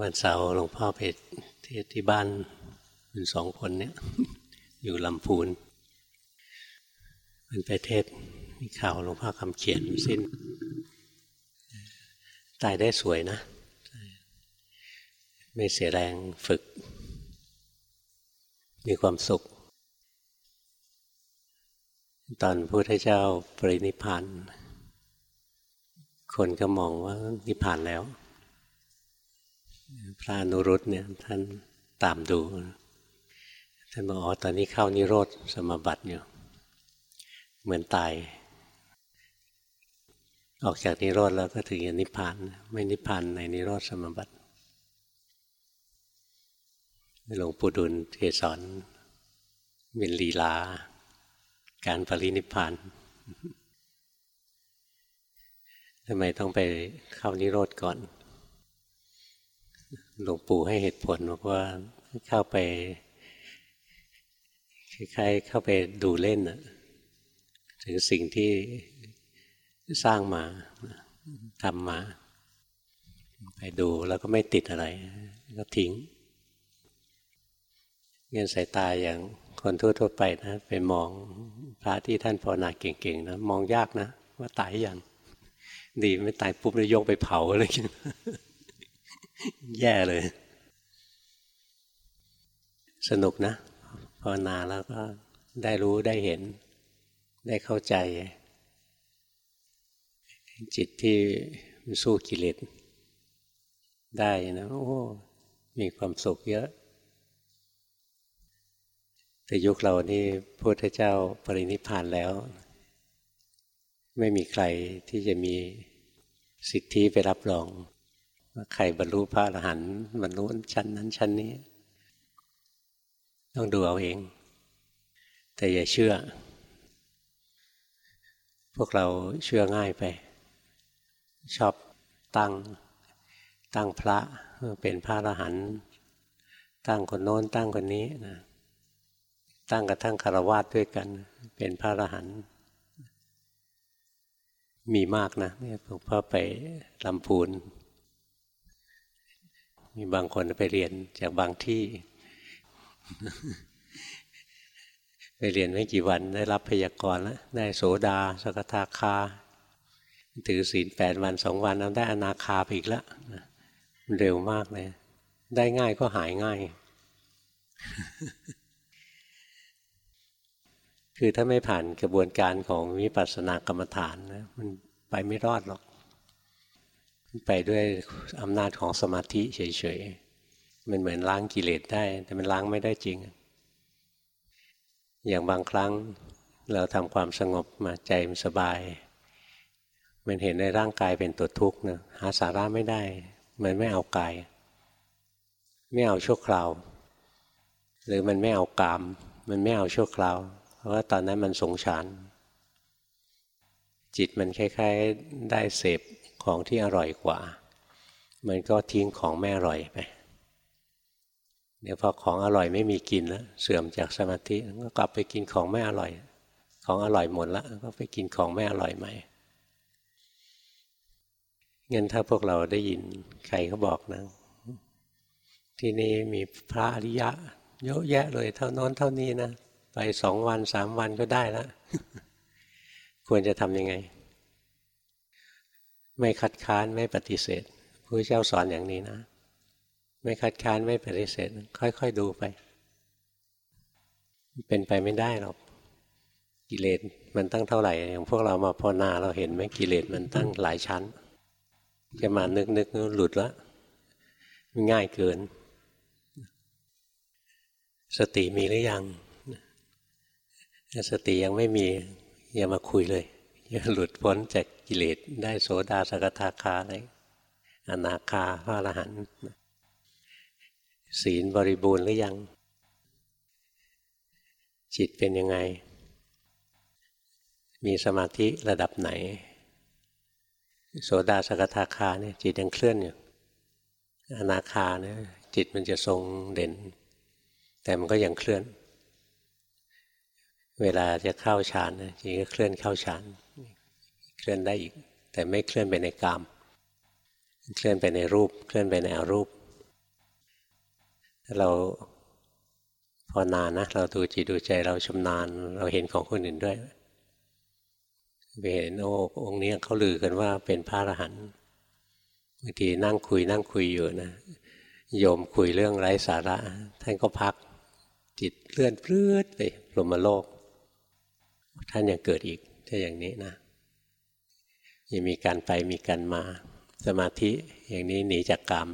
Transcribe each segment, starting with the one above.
วันเสาร์หลวงพ่อไปเทศที่บ้านเป็นสองคนเนี่ยอยู่ลำพูน มันไปเทศมีข่าวหลวงพ่อคำเขียนสิ้น ตายได้สวยนะ ไม่เสียแรงฝึก มีความสุข ตอนพระพุทธเจ้าปรินิพานคนก็มองว่านิพพานแล้ว พระนุรุตเนี่ยท่านตามดู ท่านบอกอ๋อตอนนี้เข้านิโรธสมบัติอยู่ เหมือนตาย ออกจากนิโรธแล้วก็ถึงนิพพาน ไม่นิพพานในนิโรธสมบัติหลวงปู่ดุลเทศอนเป็นลีลา การปรินิพพานทำไมต้องไปเข้านิโรธก่อน หลวงปู่ให้เหตุผลบอกว่าเข้าไปคล้ายๆเข้าไปดูเล่นถึงสิ่งที่สร้างมาทำมา ไปดูแล้วก็ไม่ติดอะไร ก็ทิ้ง เงินสายตาอย่างคนทั่วๆไปนะไปมองพระที่ท่านภาวนาเก่งๆนะมองยากนะ ว่าตายอย่าง ดีไม่ตายปุ๊บเลยยกไปเผาอะไรอย่างนี้ แย่เลย สนุกนะภาวนาแล้วก็ได้รู้ได้เห็น ได้เข้าใจ จิตที่สู้กิเลสได้นะโอ้มีความสุขเยอะ แต่ยุคเรานี่พระพุทธเจ้าปรินิพานแล้ว ไม่มีใครที่จะมีสิทธิไปรับรอง ใครบรรลุพระอรหันต์บรรลุชั้นนั้นชั้นนี้ ต้องดูเอาเอง แต่อย่าเชื่อ พวกเราเชื่อง่ายไป ชอบตั้งตั้งพระเป็นพระอรหันต์ตั้งคนโน้นตั้งคนนี้นะตั้งกระทั่งคารวะด้วยกัน เป็นพระอรหันต์มีมากนะเนี่ยหลวงพ่อไปลำพูน มีบางคนไปเรียนจากบางที่ ไปเรียนไม่กี่วันได้รับพยากรณ์แล้วได้โสดา สกทาคา ถือศีลแปดวันสองวันแล้วได้อนาคาไปอีกแล้วเร็วมากเลย ได้ง่ายก็หายง่าย คือถ้าไม่ผ่านกระบวนการของวิปัสสนากรรมฐานนะมันไปไม่รอดหรอก ไปด้วยอำนาจของสมาธิเฉยๆ มันเหมือนล้างกิเลสได้ แต่มันล้างไม่ได้จริง อย่างบางครั้งเราทำความสงบมาใจมันสบาย มันเห็นในร่างกายเป็นตัวทุกข์นะหาสาระไม่ได้ มันไม่เอากาย ไม่เอาชั่วคราว หรือมันไม่เอากาม มันไม่เอาชั่วคราว เพราะว่าตอนนั้นมันสงสาร จิตมันคล้ายๆได้เสพ ของที่อร่อยกว่า มันก็ทิ้งของไม่อร่อยไปเดี๋ยวพอของอร่อยไม่มีกินแล้วเสื่อมจากสมาธิก็กลับไปกินของไม่อร่อย ของอร่อยหมดแล้วก็ไปกินของไม่อร่อยใหม่เงินถ้าพวกเราได้ยินใครเขาบอกนะที่นี่มีพระอริยะ เยอะแยะเลย เท่าน้นเท่านี้นะไปสองวันสามวันก็ได้แล้วควรจะทำยังไง ไม่คัดค้านไม่ปฏิเสธพระเจ้าสอนอย่างนี้นะ ไม่คัดค้านไม่ปฏิเสธ ค่อย ๆดูไป เป็นไปไม่ได้หรอกกิเลสมันตั้งเท่าไหร่อย่างพวกเรามาภาวนาเราเห็นไหมกิเลสมันตั้งหลายชั้น จะมานึกนึกหลุดละง่ายเกิน สติมีหรือยังสติยังไม่มีอย่ามาคุยเลย อย่าหลุดพ้นจาก กิเลสได้โสดาสกทาคาอะไรอนาคาพระอรหันต์ศีลบริบูรณ์หรือยัง จิตเป็นยังไง มีสมาธิระดับไหน โสดาสกทาคาเนี่ยจิตยังเคลื่อนอยู่อนาคาเนี่ยจิตมันจะทรงเด่น แต่มันก็ยังเคลื่อน เวลาจะเข้าฌานจิตก็เคลื่อนเข้าฌาน เคลื่อนได้อีก แต่ไม่เคลื่อนไปในกาม เคลื่อนไปในรูป เคลื่อนไปในอรูป เราพอนานนะเราดูจิตดูใจเราชำนาญ เราเห็นของคนอื่นด้วยไปเห็นโอ้องค์นี้เขาลือกันว่าเป็นพระอรหันต์บางทีนั่งคุยนั่งคุยอยู่นะโยมคุยเรื่องไร้สาระ ท่านก็พัก จิตเลื่อนพลืดไปลมมาโลก ท่านยังเกิดอีกถ้าอย่างนี้นะ ยังมีการไปมีการมา สมาธิอย่างนี้หนีจากกรรม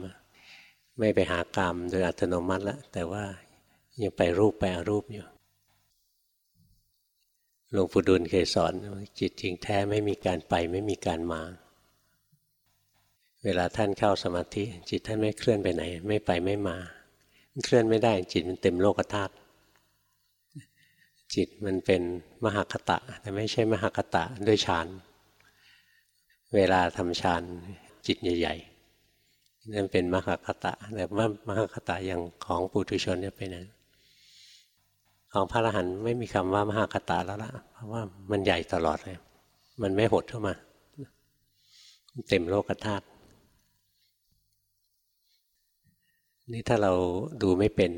ไม่ไปหากรรมโดยอัตโนมัติแล้วแต่ว่ายังไปรูปไปอรูปอยู่หลวงปู่ดุลเคยสอนจิตจริงแท้ไม่มีการไปไม่มีการมา เวลาท่านเข้าสมาธิ จิตท่านไม่เคลื่อนไปไหน ไม่ไปไม่มา เคลื่อนไม่ได้จิตมันเต็มโลกธาตุจิตมันเป็นมหคตะ แต่ไม่ใช่มหคตะด้วยฌาน เวลาทำฌานจิตใหญ่ๆนั่นเป็นมหคตะแต่ว่ามหคตะอย่างของปุถุชนเนี่ยเป็นนั้นของพระอรหันต์ไม่มีคำว่ามหคตาแล้วล่ะเพราะว่ามันใหญ่ตลอดเลย มันไม่หดเข้ามา เต็มโลกธาตุนี่ถ้าเราดูไม่เป็น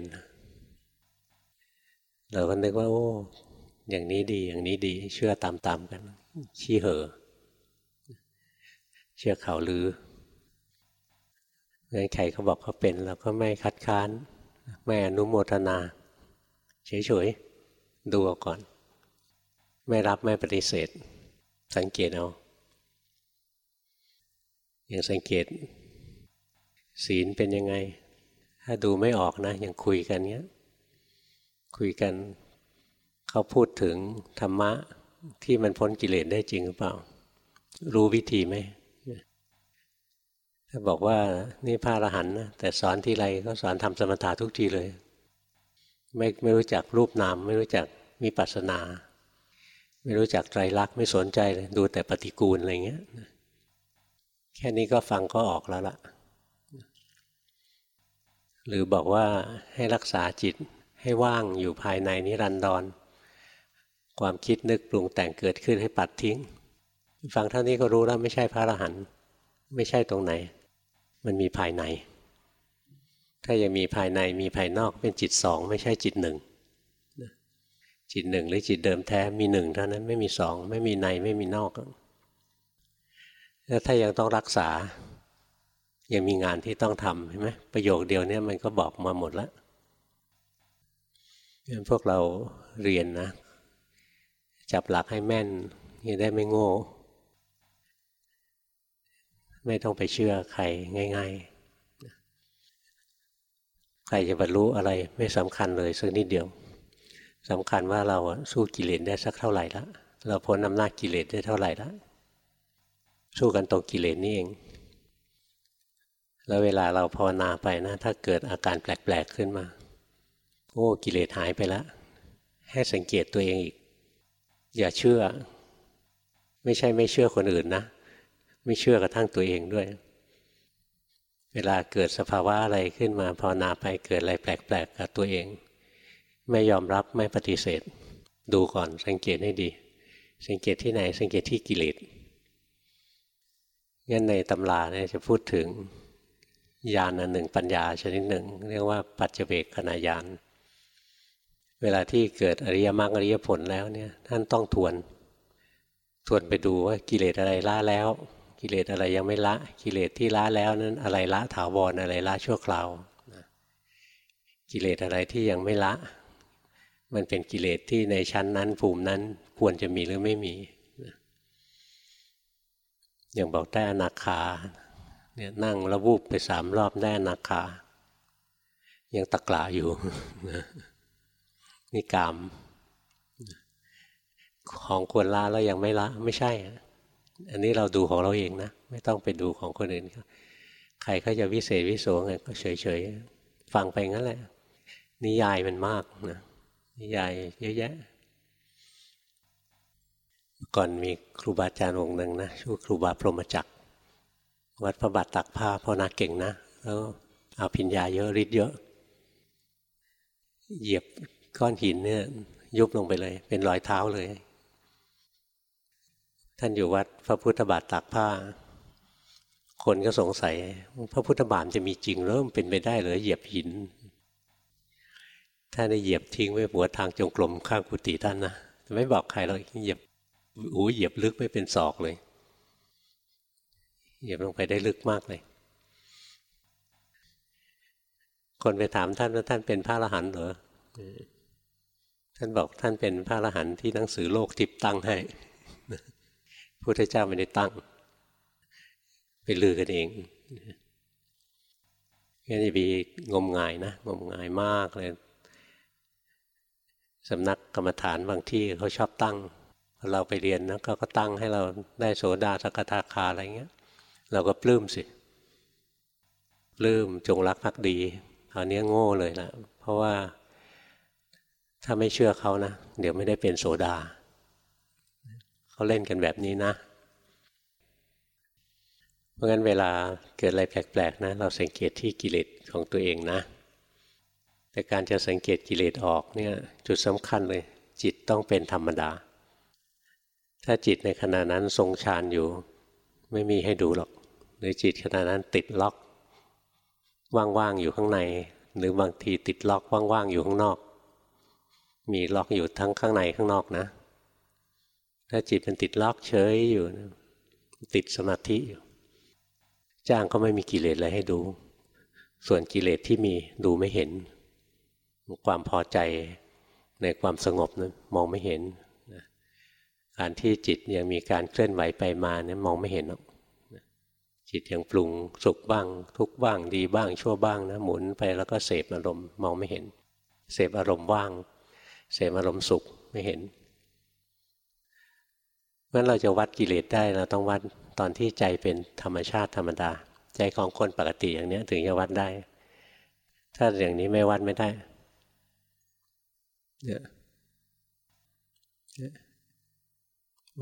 เราก็นึกว่า โอ้ อย่างนี้ดีอย่างนี้ดี เชื่อตามๆกันชี้เห่อ เชื่อเขาหรืองั้นใครเขาบอกเขาเป็นเราก็ไม่คัดค้าน ไม่อนุโมทนา เฉยๆ ดูก่อน ไม่รับไม่ปฏิเสธ สังเกตเอาอย่างสังเกต ศีลเป็นยังไง ถ้าดูไม่ออกนะยังคุยกันเงี้ย คุยกันเขาพูดถึงธรรมะที่มันพ้นกิเลสได้จริงหรือเปล่า รู้วิธีไหม ถ้าบอกว่านี่พระอรหันต์นะแต่สอนที่ไรก็สอนทำสมถะทุกทีเลย ไม่ไม่รู้จักรูปนาม ไม่รู้จักมีปัสนา ไม่รู้จักไตรลักษณ์ไม่สนใจเลยดูแต่ปฏิกูลอะไรเงี้ยแค่นี้ก็ฟังก็ออกแล้วล่ะ หรือบอกว่าให้รักษาจิตให้ว่างอยู่ภายในนิรันดร ความคิดนึกปรุงแต่งเกิดขึ้นให้ปัดทิ้ง ฟังเท่านี้ก็รู้แล้วไม่ใช่พระอรหันต์ไม่ใช่ตรงไหน มันมีภายใน ถ้ายังมีภายในมีภายนอกเป็นจิตสองไม่ใช่จิตหนึ่งจิตหนึ่งหรือจิตเดิมแท้มีหนึ่งเท่านั้นไม่มีสองไม่มีในไม่มีนอกแล้วถ้ายังต้องรักษา ยังมีงานที่ต้องทำเห็นไหมประโยคเดียวนี้มันก็บอกมาหมดแล้วพวกเราเรียนนะ จับหลักให้แม่นยังได้ไม่โง่ ไม่ต้องไปเชื่อใครง่าย ๆ ใครจะบรรลุอะไรไม่สำคัญเลยสักนิดเดียวสำคัญว่าเราสู้กิเลสได้สักเท่าไหร่ละเราพ้นอำนาจกิเลสได้เท่าไหร่ละสู้กันตรงกิเลสนี่เอง แล้วเวลาเราภาวนาไปนะ ถ้าเกิดอาการแปลกๆขึ้นมา โอ้กิเลสหายไปแล้วให้สังเกตตัวเองอีก อย่าเชื่อ ไม่ใช่ไม่เชื่อคนอื่นนะ ไม่เชื่อกระทั่งตัวเองด้วย เวลาเกิดสภาวะอะไรขึ้นมาภาวนาไปเกิดอะไรแปลกๆกับตัวเอง ไม่ยอมรับไม่ปฏิเสธ ดูก่อนสังเกตให้ดี สังเกตที่ไหน สังเกตที่กิเลสงั้นในตำราเนี่ยจะพูดถึงญาณอันหนึ่งปัญญาชนิดหนึ่ง เรียกว่าปัจเจเบกขณะญาณเวลาที่เกิดอริยมรรคอริยผลแล้วเนี่ยท่านต้องทวน ทวนไปดูว่ากิเลสอะไรล่าแล้ว กิเลสอะไรยังไม่ละกิเลสที่ละแล้วนั้นอะไรละถาวรอะไรละชั่วคราวกิเลสอะไรที่ยังไม่ละ มันเป็นกิเลสที่ในชั้นนั้นภูมินั้นควรจะมีหรือไม่มีอย่างบอกได้อนาคาเนี่ยนั่งระวูบไปสามรอบได้อนาคา ยังตะกลาอยู่นี่กามของควรละแล้วยังไม่ละไม่ใช่ อันนี้เราดูของเราเองนะ ไม่ต้องไปดูของคนอื่นใครเขาจะวิเศษวิโสไงก็เฉยๆ ฟังไปงั้นแหละ นิยายมันมากนะนิยายเยอะแยะ ก่อนมีครูบาอาจารย์องค์หนึ่งนะชื่อครูบาพรหมจักร วัดพระบาทตักผ้าพ่อนาเก่งนะ แล้วเอาพิญญาเยอะฤทธิ์เยอะ เหยียบก้อนหินเนี่ยยุบลงไปเลย เป็นรอยเท้าเลย ท่านอยู่วัดพระพุทธบาทตากผ้า คนก็สงสัย พระพุทธบาทจะมีจริงเริ่มเป็นไปได้หรือเหยียบหินท่านได้เหยียบทิ้งไว้หัวทางจงกรมข้างกุฏิท่านนะไม่บอกใครเราเหยียบอูเหยียบลึกไม่เป็นศอกเลย เหยียบลงไปได้ลึกมากเลย คนไปถามท่านว่าท่านเป็นพระอรหันต์เหรอท่านบอกท่านเป็นพระอรหันต์ที่หนังสือโลกทิพตั้งให้ พุทธเจ้าไม่ได้ตั้ง ไปลือกันเองงั้นจะมีงมงายนะงมงายมากเลยสำนักกรรมฐานบางที่เขาชอบตั้ง เราไปเรียนนะก็ก็ตั้งให้เราได้โสดาสกทาคาอะไรเงี้ย เราก็ปลื้มสิปลื้มจงรักภักดีคราวนี้โง่เลยนะเพราะว่าถ้าไม่เชื่อเขานะ เดี๋ยวไม่ได้เป็นโสดา เขาเล่นกันแบบนี้นะเพราะงั้นเวลาเกิดอะไรแปลกๆนะเราสังเกตที่กิเลสของตัวเองนะ แต่การจะสังเกตกิเลสออกเนี่ยจุดสำคัญเลย จิตต้องเป็นธรรมดา ถ้าจิตในขณะนั้นทรงฌานอยู่ ไม่มีให้ดูหรอกหรือจิตขณะนั้นติดล็อก ว่างๆอยู่ข้างใน หรือบางทีติดล็อกว่างๆอยู่ข้างนอก มีล็อกอยู่ทั้งข้างในข้างนอกนะ ถ้าจิตมันติดล็อกเฉยอยู่ติดสมาธิอยู่จ้างก็ไม่มีกิเลสอะไรให้ดู ส่วนกิเลสที่มีดูไม่เห็น ความพอใจในความสงบนั้นมองไม่เห็นการที่จิตยังมีการเคลื่อนไหวไปมาเนี่ยมองไม่เห็นหรอกจิตยังปรุงสุขบ้าง ทุกบ้างดีบ้างชั่วบ้างนะหมุนไปแล้วก็เสพอารมณ์มองไม่เห็น เสพอารมณ์ว่าง เสพอารมณ์สุขไม่เห็น เมื่อเราจะวัดกิเลสได้เราต้องวัดตอนที่ใจเป็นธรรมชาติธรรมดา ใจของคนปกติอย่างนี้ถึงจะวัดได้ ถ้าอย่างนี้ไม่วัดไม่ได้เนี่ย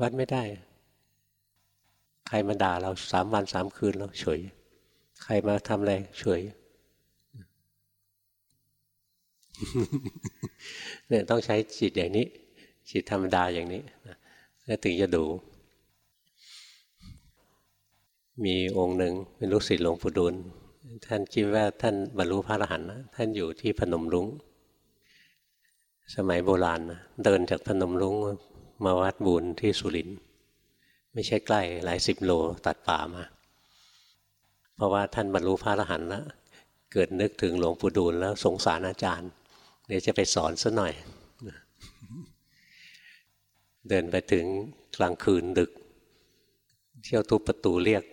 วัดไม่ได้ ใครมาด่าเราสามวันสามคืนเราเฉย ใครมาทำอะไรเฉยเนี่ยต้องใช้จิตอย่างนี้ จิตธรรมดาอย่างนี้ แล้วถึงจะดู มีองค์หนึ่งเป็นลูกศิษย์หลวงปู่ดูลท่านคิดว่าท่านบรรลุพระอรหันต์ท่านอยู่ที่พนมรุ้ง สมัยโบราณนะเดินจากพนมรุ้งมาวัดบุญที่สุรินทร์ไม่ใช่ใกล้หลายสิบโลตัดป่ามา เพราะว่าท่านบรรลุพระอรหันต์แล้วเกิดนึกถึงหลวงปู่ดูลแล้วสงสารอาจารย์ เดี๋ยวจะไปสอนซะหน่อย เดินไปถึงกลางคืนดึก เที่ยวทุบประตูเรียก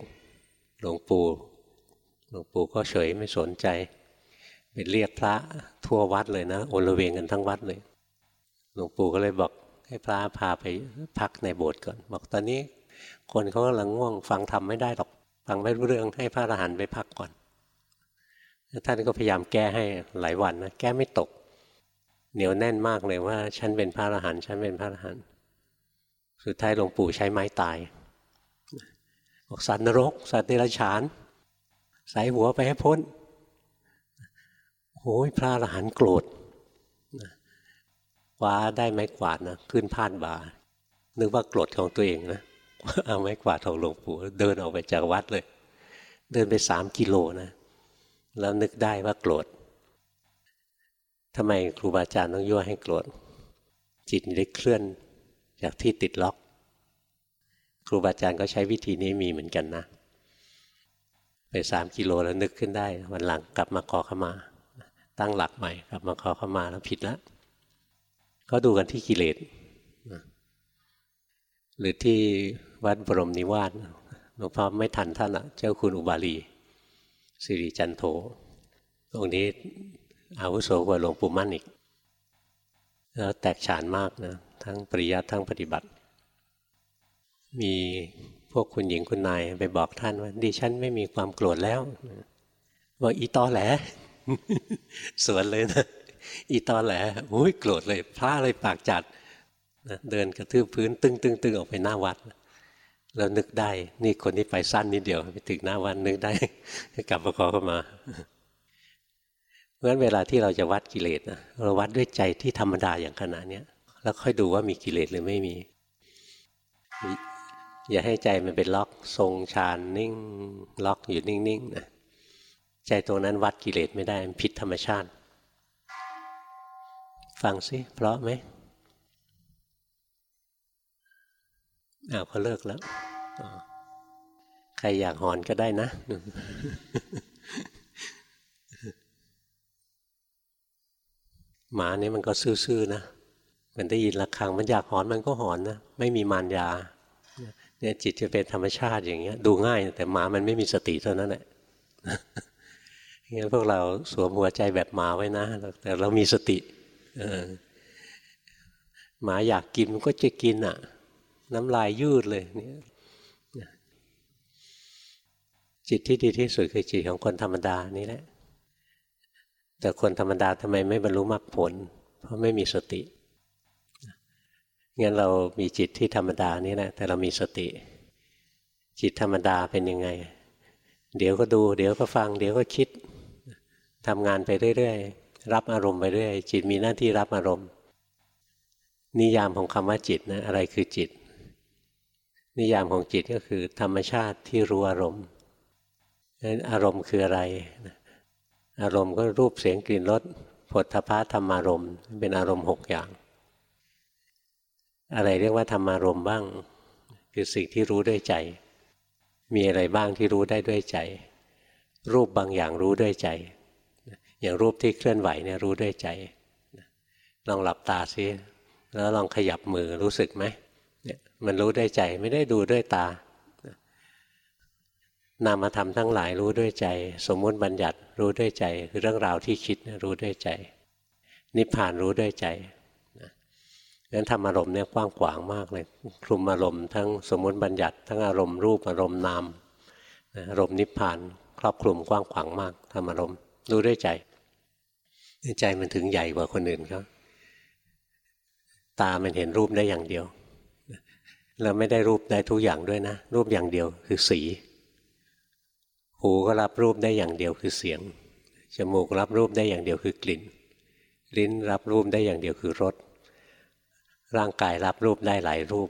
หลวงปู่หลวงปู่ก็เฉยไม่สนใจไปเรียกพระทั่ววัดเลยนะโอละเวงกันทั้งวัดเลยหลวงปู่ก็เลยบอกให้พระพาไปพักในโบสถ์ก่อน บอกตอนนี้คนเขากำลังง่วงฟังทำไม่ได้หรอกฟังไม่รู้เรื่องให้พระอรหันต์ไปพักก่อนท่านก็พยายามแก้ให้หลายวันนะแก้ไม่ตก เหนียวแน่นมากเลยว่า ฉันเป็นพระอรหันต์ฉันเป็นพระอรหันต์ สุดท้ายหลวงปู่ใช้ไม้ตายบอกสัตว์นรก สัตว์เดรัจฉาน ใส่หัวไปให้พ้นโอ้ยพระอรหันต์โกรธคว้าได้ไม้กวาดนะขึ้นพาดบ่านึกว่าโกรธของตัวเองนะเอาไม้กวาดของหลวงปู่เดินออกไปจากวัดเลย เดินไปสามกิโลนะแล้วนึกได้ว่าโกรธทำไมครูบาอาจารย์ต้องยั่วให้โกรธจิตได้เคลื่อน จากที่ติดล็อก ครูบาอาจารย์ก็ใช้วิธีนี้มีเหมือนกันนะ ไปสามกิโลแล้วนึกขึ้นได้ วันหลังกลับมาขอขมา ตั้งหลักใหม่ กลับมาขอขมาแล้วผิดแล้วก็ดูกันที่กิเลสหรือที่วัดบรมนิวาสหลวงพ่อไม่ทันท่านอะเจ้าคุณอุบาลีสิริจันโทตรงนี้อาวุโสกว่าหลวงปู่มั่นอีก แล้วแตกฉานมากนะ ทั้งปริยัติทั้งปฏิบัติ มีพวกคุณหญิงคุณนายไปบอกท่านว่าดิฉันไม่มีความโกรธแล้วบอกอีตอแหลสวนเลยนะอีตอแหลโอ้ยโกรธเลยพระเลยปากจัดนะเดินกระทืบพื้นตึงตึงตึงออกไปหน้าวัดแล้วนึกได้ นี่คนที่ไปสั้นนิดเดียวไปถึงหน้าวัดนึกได้ กลับมาขอเข้ามาเพราะฉะนั้นเวลาที่เราจะวัดกิเลสนะเราวัดด้วยใจที่ธรรมดาอย่างขนาดนี้ แล้วค่อยดูว่ามีกิเลสหรือไม่มี อย่าให้ใจมันเป็นล็อกทรงฌานนิ่ง ล็อกอยู่นิ่งๆนะใจตรงนั้นวัดกิเลสไม่ได้มันผิดธรรมชาติ ฟังสิเพราะไหมอ้าวเขาเลิกแล้วใครอยากหอนก็ได้นะหมาเนี่ยมันก็ซื่อๆนะ มันได้ยินระฆังมันอยากหอนมันก็หอนนะไม่มีมารยาเนี่ยจิตจะเป็นธรรมชาติอย่างเงี้ย ดูง่าย แต่หมามันไม่มีสติเท่านั้นแหละงั้นพวกเราสวมหัวใจแบบหมาไว้นะ แต่เรามีสติหมาอยากกินมันก็จะกินอะ น้ำลายยืดเลยเนี่ยจิตที่ดีที่สุดคือจิตของคนธรรมดานี่แหละ แต่คนธรรมดาทำไมไม่บรรลุมรรคผล เพราะไม่มีสติ งั้นเรามีจิตที่ธรรมดานี่แหละแต่เรามีสติ จิตธรรมดาเป็นยังไง เดี๋ยวก็ดู เดี๋ยวก็ฟัง เดี๋ยวก็คิดทำงานไปเรื่อยๆรับอารมณ์ไปเรื่อยจิตมีหน้าที่รับอารมณ์ นิยามของคำว่าจิตนะอะไรคือจิต นิยามของจิตก็คือ ธรรมชาติที่รู้อารมณ์นั้นอารมณ์คืออะไร อารมณ์ก็รูปเสียงกลิ่นรสผลทพะธรรมารมณ์เป็นอารมณ์หกอย่าง อะไรเรียกว่าธรรมารมบ้าง คือสิ่งที่รู้ด้วยใจ มีอะไรบ้างที่รู้ได้ด้วยใจ รูปบางอย่างรู้ด้วยใจ อย่างรูปที่เคลื่อนไหวเนี่ยรู้ด้วยใจลองหลับตาซิแล้วลองขยับมือรู้สึกไหมเนี่ยมันรู้ด้วยใจไม่ได้ดูด้วยตานามธรรมทั้งหลายรู้ด้วยใจ สมมุติบัญญัติรู้ด้วยใจคือเรื่องราวที่คิดรู้ด้วยใจ นิพพานรู้ด้วยใจ งั้นทำอารมณ์เนี่ยกว้างขวางมากเลย คลุมอารมณ์ทั้งสมมติบัญญัติ ทั้งอารมณ์รูปอารมณ์นามอารมณ์นิพพานครอบคลุมกว้างขวางมากทำอารมณ์รู้ด้วยใจใจมันถึงใหญ่กว่าคนอื่นเขาตามันเห็นรูปได้อย่างเดียวเราไม่ได้รูปได้ทุกอย่างด้วยนะ รูปอย่างเดียวคือสี หูก็รับรูปได้อย่างเดียวคือเสียง จมูกรับรูปได้อย่างเดียวคือกลิ่น ลิ้นรับรูปได้อย่างเดียวคือรส ร่างกายรับรูปได้หลายรูป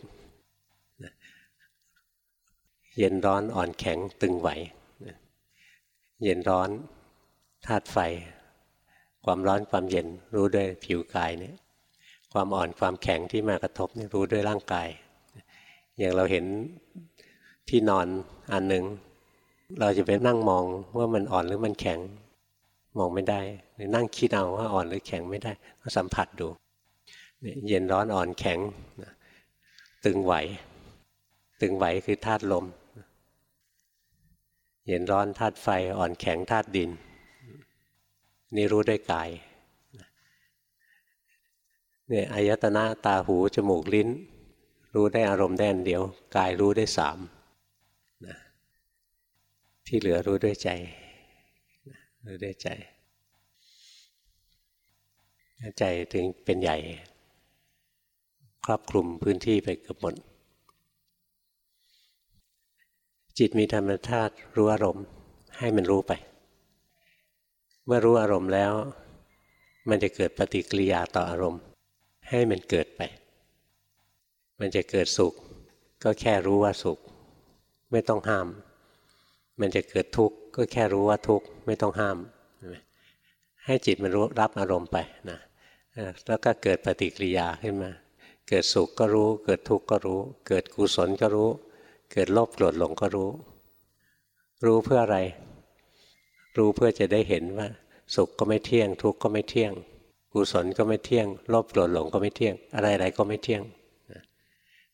เย็นร้อนอ่อนแข็งตึงไหว เย็นร้อนธาตุไฟ ความร้อนความเย็นรู้ด้วยผิวกายเนี่ยความอ่อนความแข็งที่มากระทบนี่รู้ด้วยร่างกาย อย่างเราเห็นที่นอนอันหนึ่งเราจะไปนั่งมองว่ามันอ่อนหรือมันแข็งมองไม่ได้หรือนั่งคิดเอาว่าอ่อนหรือแข็งไม่ได้ก็สัมผัสดู เย็นร้อนอ่อนแข็งตึงไหว ตึงไหวคือธาตุลม เย็นร้อนธาตุไฟอ่อนแข็งธาตุดิน นี่รู้ด้วยกายเนี่ยอายตนะตาหูจมูกลิ้น รู้ได้อารมณ์แดนเดียว กายรู้ได้สามนะที่เหลือรู้ด้วยใจรู้ด้วยใจ ใจถึงเป็นใหญ่ ครอบคลุมพื้นที่ไปเกือบหมด จิตมีธรรมชาติรู้อารมณ์ให้มันรู้ไป เมื่อรู้อารมณ์แล้ว มันจะเกิดปฏิกิริยาต่ออารมณ์ ให้มันเกิดไป มันจะเกิดสุข ก็แค่รู้ว่าสุข ไม่ต้องห้าม มันจะเกิดทุกข์ก็แค่รู้ว่าทุกข์ไม่ต้องห้าม ให้จิตมันรู้รับอารมณ์ไปนะแล้วก็เกิดปฏิกิริยาขึ้นมา เกิดสุขก็รู้ เกิดทุกข์ก็รู้ เกิดกุศลก็รู้ เกิดโลภโกรธหลงก็รู้ รู้เพื่ออะไร รู้เพื่อจะได้เห็นว่า สุขก็ไม่เที่ยง ทุกข์ก็ไม่เที่ยง กุศลก็ไม่เที่ยงโลภโกรธหลงก็ไม่เที่ยง อะไรๆก็ไม่เที่ยง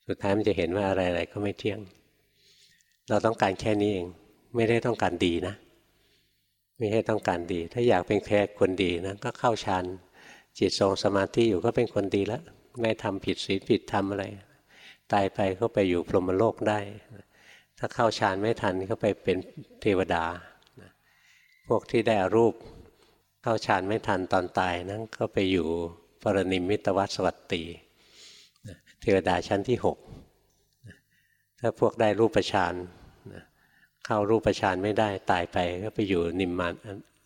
สุดท้ายมันจะเห็นว่าอะไรๆก็ไม่เที่ยง เราต้องการแค่นี้เอง ไม่ได้ต้องการดีนะไม่ใช่ต้องการดี ถ้าอยากเป็นแค่คนดีนะก็เข้าฌานจิตทรงสมาธิอยู่ก็เป็นคนดีแล้ว ไม่ทำผิดศีลผิดธรรมอะไร ตายไปก็ไปอยู่พรหมโลกได้ ถ้าเข้าฌานไม่ทันก็ไปเป็นเทวดา พวกที่ได้รูปเข้าฌานไม่ทันตอนตายนั้นก็ไปอยู่ปรนิมิตวัสวัตตีเทวดาชั้นที่หกถ้าพวกได้รูปฌานเข้ารูปฌานไม่ได้ตายไปก็ไปอยู่นิมมาน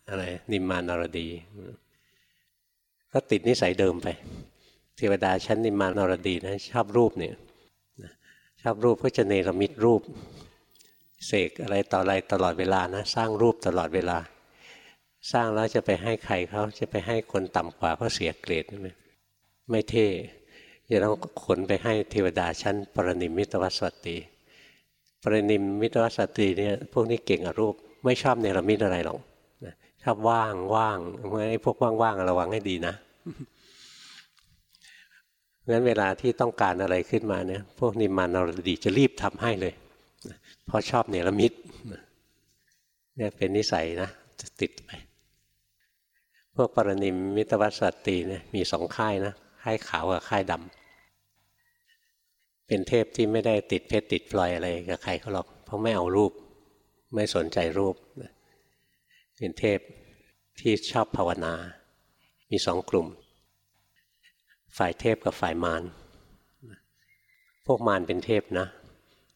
อะไรนิมมานรดี ก็ติดนิสัยเดิมไป เทวดาชั้นนิมมานรดีนะชอบรูปเนี่ยชอบรูปก็จะเนรมิตรูป เสกอะไรต่ออะไรตลอดเวลานะ สร้างรูปตลอดเวลา สร้างแล้วจะไปให้ใครเขาจะไปให้คนต่ำกว่าเขาเสียเกรดใช่ไหมไม่เท่จะต้องขนไปให้เทวดาชั้นปรนิมมิตวสติปรนิมมิตวสติเนี่ยพวกนี้เก่งอรูป ไม่ชอบเนรมิตอะไรหรอกชอบว่างว่างเมื่อไอ้พวกว่างๆระวังให้ดีนะ งั้นเวลาที่ต้องการอะไรขึ้นมาเนี่ย พวกนิมมานรดีจะรีบทำให้เลย เพราะชอบเนรมิตเนี่ยเป็นนิสัยนะจะติดไป พวกปรนิมมิตวัสติเนี่ยมีสองค่ายนะค่ายขาวกับค่ายดำเป็นเทพที่ไม่ได้ติดเพชรติดพลอยอะไรกับใครเขาหรอก เพราะไม่เอารูป ไม่สนใจรูป เป็นเทพที่ชอบภาวนา มีสองกลุ่ม ฝ่ายเทพกับฝ่ายมารพวกมารเป็นเทพนะ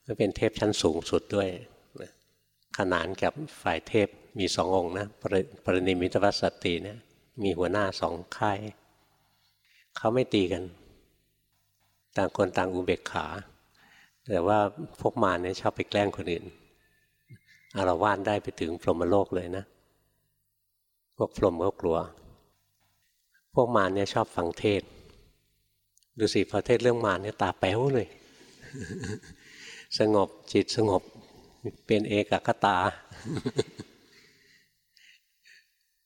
ก็เป็นเทพชั้นสูงสุดด้วยขนานกับฝ่ายเทพมีสององค์นะปรนิมิตวสติเนี่ยมีหัวหน้าสองค่ายเขาไม่ตีกัน ต่างคนต่างอุเบกขา แต่ว่าพวกมารเนี่ยชอบไปแกล้งคนอื่นอารวาสได้ไปถึงพรหมโลกเลยนะ พวกพรหมก็กลัว พวกมารเนี่ยชอบฟังเทศ ดูสิพอเทศเรื่องมารเนี่ยตาแป๋วเลย สงบจิตสงบเป็นเอกคตา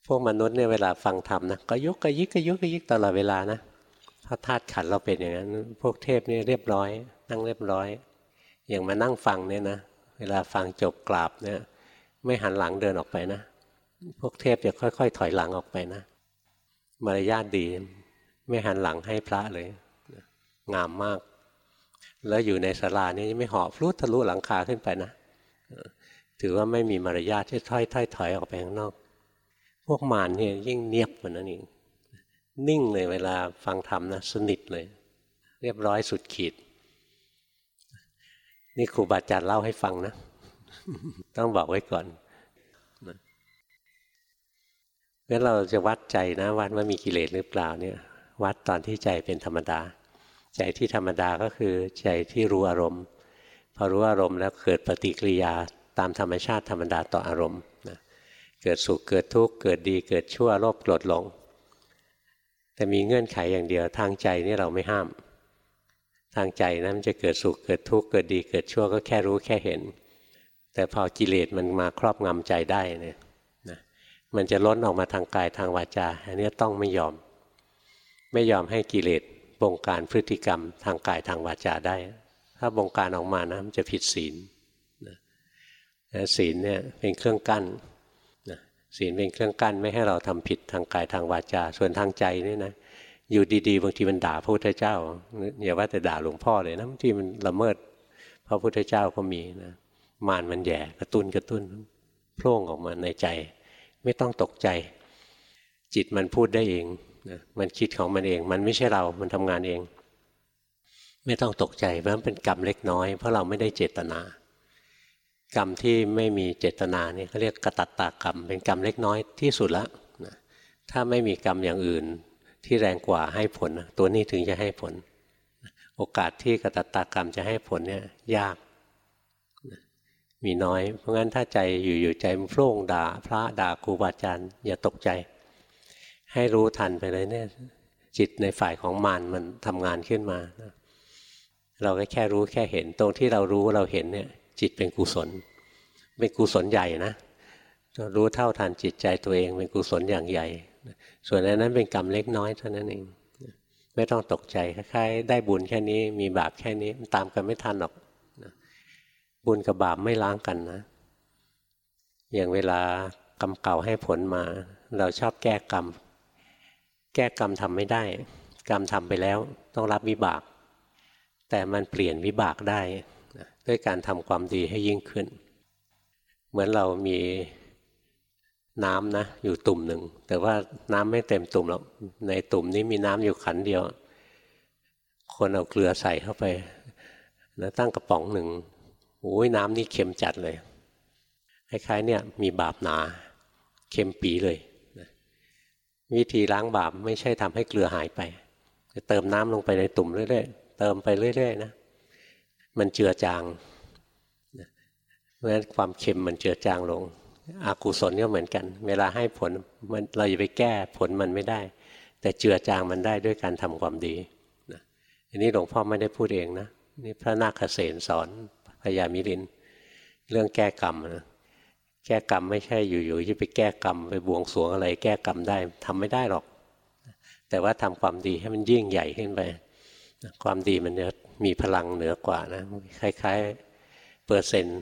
พวกมนุษย์เนี่ยเวลาฟังธรรมนะก็ยกกระยิกกระยุกกระยิกตลอดเวลานะถ้าธาตุขันเราเป็นอย่างนั้น พวกเทพนี่เรียบร้อย นั่งเรียบร้อย อย่างมานั่งฟังเนี่ยนะเวลาฟังจบกราบเนี่ย ไม่หันหลังเดินออกไปนะ พวกเทพจะค่อย ๆ ถอยหลังออกไปนะ มารยาทดี ไม่หันหลังให้พระเลย งามมาก แล้วอยู่ในศาลานี่ไม่หอบฟลุทะลุหลังคาขึ้นไปนะ ถือว่าไม่มีมารยาทที่ถอยถอยถอยออกไปข้างนอก พวกมารเนี่ยยิ่งเนียบกว่านั้นเองนิ่งเลยเวลาฟังธรรมนะสนิทเลย เรียบร้อยสุดขีด นี่ครูบาอาจารย์เล่าให้ฟังนะ ต้องบอกไว้ก่อนงั้นเราจะวัดใจนะวัดว่ามีกิเลสหรือเปล่าเนี่ย วัดตอนที่ใจเป็นธรรมดา ใจที่ธรรมดาก็คือใจที่รู้อารมณ์ พอรู้อารมณ์แล้วเกิดปฏิกิริยาตามธรรมชาติธรรมดาต่ออารมณ์เกิดสุขเกิดทุกข์เกิดดีเกิดชั่วโลภโกรธหลง แต่มีเงื่อนไขอย่างเดียวทางใจนี่เราไม่ห้าม ทางใจนะมันจะเกิดสุขเกิดทุกข์เกิดดีเกิดชั่วก็แค่รู้แค่เห็น แต่พอกิเลสมันมาครอบงำใจได้เนี่ยนะมันจะล้นออกมาทางกายทางวาจาอันนี้ต้องไม่ยอม ไม่ยอมให้กิเลส บงการพฤติกรรมทางกายทางวาจาได้ ถ้าบงการออกมานะมันจะผิดศีลนะศีลเนี่ยเป็นเครื่องกั้นศีลเป็นเครื่องกั้นไม่ให้เราทำผิดทางกายทางวาจา ส่วนทางใจนี่นะอยู่ดีๆ บางทีมันด่าพระพุทธเจ้าอย่าว่าแต่ด่าหลวงพ่อเลยนะบางทีมันละเมิดพระพุทธเจ้าก็มีนะมารมันแย่กระตุ้นกระตุ้นโพร่งออกมาในใจ ไม่ต้องตกใจ จิตมันพูดได้เอง นะมันคิดของมันเอง มันไม่ใช่เรา มันทำงานเอง ไม่ต้องตกใจเพราะมันเป็นกรรมเล็กน้อย เพราะเราไม่ได้เจตนา กรรมที่ไม่มีเจตนาเนี่ยเขาเรียกกระตัตตากรรม เป็นกรรมเล็กน้อยที่สุดละนะถ้าไม่มีกรรมอย่างอื่นที่แรงกว่าให้ผล ตัวนี้ถึงจะให้ผล โอกาสที่กระตัตตากรรมจะให้ผลเนี่ยยากมีน้อย เพราะงั้นถ้าใจอยู่ๆใจมันโพร่งด่า พระด่าครูบาอาจารย์อย่าตกใจ ให้รู้ทันไปเลยเนี่ย จิตในฝ่ายของมารมันทำงานขึ้นมาเราก็แค่รู้แค่เห็น ตรงที่เรารู้เราเห็นเนี่ย จิตเป็นกุศล เป็นกุศลใหญ่นะรู้เท่าทันจิตใจตัวเองเป็นกุศลอย่างใหญ่ ส่วนนั้นเป็นกรรมเล็กน้อยเท่านั้นเอง ไม่ต้องตกใจคล้ายๆได้บุญแค่นี้มีบาปแค่นี้มันตามกันไม่ทันหรอกบุญกับบาปไม่ล้างกันนะ อย่างเวลากรรมเก่าให้ผลมา เราชอบแก้กรรม แก้กรรมทำไม่ได้ กรรมทำไปแล้วต้องรับวิบาก แต่มันเปลี่ยนวิบากได้ด้วยการทำความดีให้ยิ่งขึ้น เหมือนเรามีน้ำนะอยู่ตุ่มหนึ่ง แต่ว่าน้ำไม่เต็มตุ่มหรอกในตุ่มนี้มีน้ำอยู่ขันเดียว คนเอาเกลือใส่เข้าไป แล้วตั้งกระป๋องหนึ่งโอ้ยน้ำนี่เค็มจัดเลยคล้ายๆเนี่ยมีบาปหนา เค็มปีเลย วิธีล้างบาปไม่ใช่ทำให้เกลือหายไปจะเติมน้ำลงไปในตุ่มเรื่อยๆ เติมไปเรื่อยๆนะ มันเจือจาง เพราะฉะนั้นความเค็มมันเจือจางลง อากุศลก็เหมือนกัน เวลาให้ผลมันเราจะไปแก้ผลมันไม่ได้ แต่เจือจางมันได้ด้วยการทำความดีนะอันนี้หลวงพ่อไม่ได้พูดเองนะ นี่พระนาคเษนสอนพญามิลิน เรื่องแก้กรรมนะ แก้กรรมไม่ใช่อยู่ๆจะไปแก้กรรมไปบวงสรวงอะไรแก้กรรมได้ทำไม่ได้หรอก แต่ว่าทำความดีให้มันยิ่งใหญ่ขึ้นไป ความดีมันจะมีพลังเหนือกว่านะคล้ายๆเปอร์เซ็นต์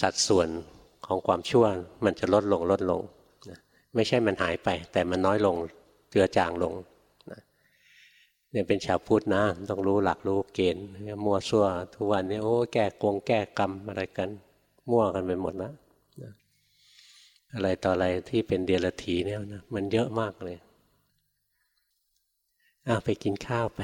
สัดส่วนของความชั่วมันจะลดลงลดลง ไม่ใช่มันหายไป แต่มันน้อยลงเจือจางลงเนี่ยเป็นชาวพุทธนะ ต้องรู้หลักรู้เกณฑ์มั่วซั่วทุกวันนี้โอ้แก้กงแก้กรรมอะไรกัน มั่วกันไปหมดแล้ว อะไรต่ออะไรที่เป็นเดียรถีเนี่ยนะมันเยอะมากเลยอ้าไปกินข้าวไป